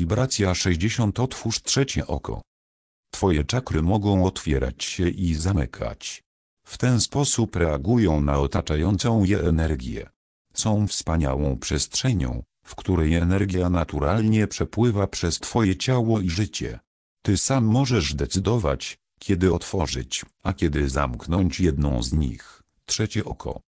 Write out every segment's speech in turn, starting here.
Wibracja 60 Otwórz trzecie oko. Twoje czakry mogą otwierać się i zamykać. W ten sposób reagują na otaczającą je energię. Są wspaniałą przestrzenią, w której energia naturalnie przepływa przez Twoje ciało i życie. Ty sam możesz decydować, kiedy otworzyć, a kiedy zamknąć jedną z nich, trzecie oko.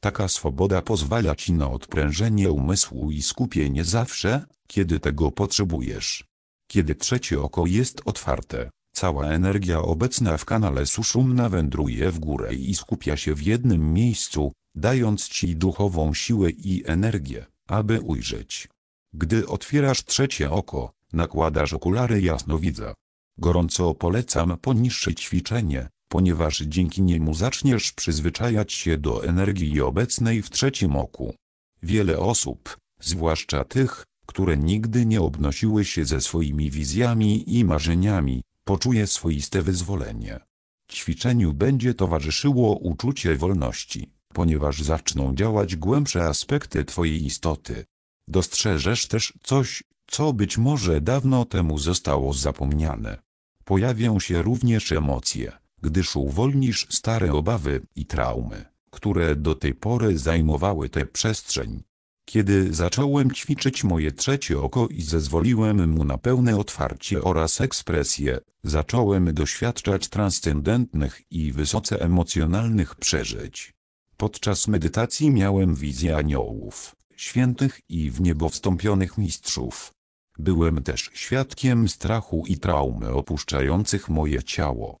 Taka swoboda pozwala Ci na odprężenie umysłu i skupienie zawsze, kiedy tego potrzebujesz. Kiedy trzecie oko jest otwarte, cała energia obecna w kanale suszumna wędruje w górę i skupia się w jednym miejscu, dając Ci duchową siłę i energię, aby ujrzeć. Gdy otwierasz trzecie oko, nakładasz okulary jasnowidza. Gorąco polecam poniższe ćwiczenie, ponieważ dzięki niemu zaczniesz przyzwyczajać się do energii obecnej w trzecim oku. Wiele osób, zwłaszcza tych, które nigdy nie obnosiły się ze swoimi wizjami i marzeniami, poczuje swoiste wyzwolenie. Ćwiczeniu będzie towarzyszyło uczucie wolności, ponieważ zaczną działać głębsze aspekty Twojej istoty. Dostrzeżesz też coś, co być może dawno temu zostało zapomniane. Pojawią się również emocje, gdyż uwolnisz stare obawy i traumy, które do tej pory zajmowały tę przestrzeń. Kiedy zacząłem ćwiczyć moje trzecie oko i zezwoliłem mu na pełne otwarcie oraz ekspresję, zacząłem doświadczać transcendentnych i wysoce emocjonalnych przeżyć. Podczas medytacji miałem wizję aniołów, świętych i w niebo wstąpionych mistrzów. Byłem też świadkiem strachu i traumy opuszczających moje ciało.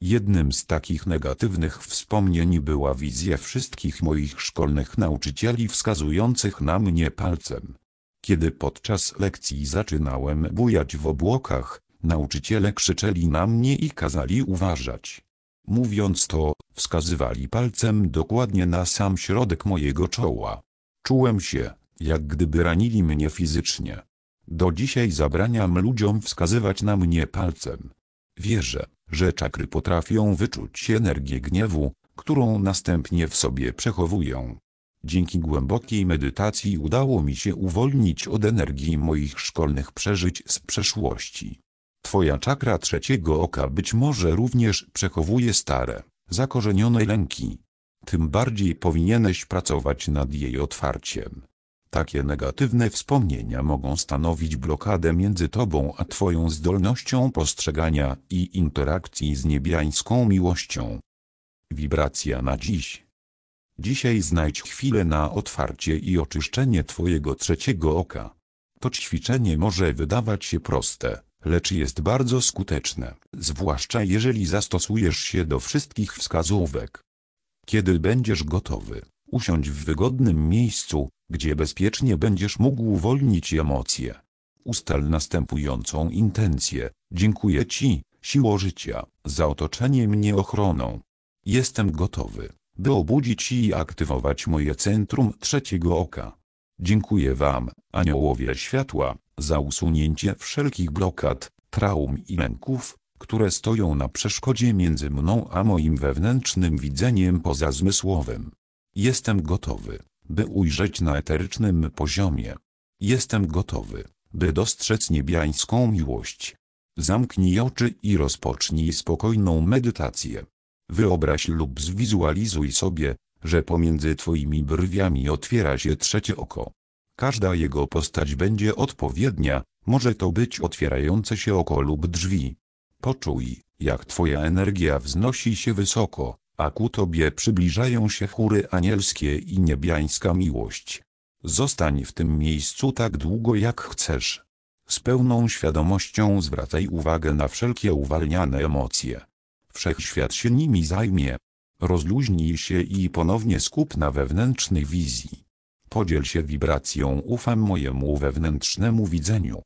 Jednym z takich negatywnych wspomnień była wizja wszystkich moich szkolnych nauczycieli wskazujących na mnie palcem. Kiedy podczas lekcji zaczynałem bujać w obłokach, nauczyciele krzyczeli na mnie i kazali uważać. Mówiąc to, wskazywali palcem dokładnie na sam środek mojego czoła. Czułem się, jak gdyby ranili mnie fizycznie. Do dzisiaj zabraniam ludziom wskazywać na mnie palcem. Wierzę, że czakry potrafią wyczuć energię gniewu, którą następnie w sobie przechowują. Dzięki głębokiej medytacji udało mi się uwolnić od energii moich szkolnych przeżyć z przeszłości. Twoja czakra trzeciego oka być może również przechowuje stare, zakorzenione lęki. Tym bardziej powinieneś pracować nad jej otwarciem. Takie negatywne wspomnienia mogą stanowić blokadę między Tobą a Twoją zdolnością postrzegania i interakcji z niebiańską miłością. Wibracja na dziś. Dzisiaj znajdź chwilę na otwarcie i oczyszczenie Twojego trzeciego oka. To ćwiczenie może wydawać się proste, lecz jest bardzo skuteczne, zwłaszcza jeżeli zastosujesz się do wszystkich wskazówek. Kiedy będziesz gotowy, usiądź w wygodnym miejscu, gdzie bezpiecznie będziesz mógł uwolnić emocje. Ustal następującą intencję. Dziękuję Ci, siło życia, za otoczenie mnie ochroną. Jestem gotowy, by obudzić i aktywować moje centrum trzeciego oka. Dziękuję Wam, aniołowie światła, za usunięcie wszelkich blokad, traum i lęków, które stoją na przeszkodzie między mną a moim wewnętrznym widzeniem pozazmysłowym. Jestem gotowy, by ujrzeć na eterycznym poziomie. Jestem gotowy, by dostrzec niebiańską miłość. Zamknij oczy i rozpocznij spokojną medytację. Wyobraź lub zwizualizuj sobie, że pomiędzy Twoimi brwiami otwiera się trzecie oko. Każda jego postać będzie odpowiednia, może to być otwierające się oko lub drzwi. Poczuj, jak Twoja energia wznosi się wysoko, a ku Tobie przybliżają się chóry anielskie i niebiańska miłość. Zostań w tym miejscu tak długo jak chcesz. Z pełną świadomością zwracaj uwagę na wszelkie uwalniane emocje. Wszechświat się nimi zajmie. Rozluźnij się i ponownie skup na wewnętrznej wizji. Podziel się wibracją ufam mojemu wewnętrznemu widzeniu.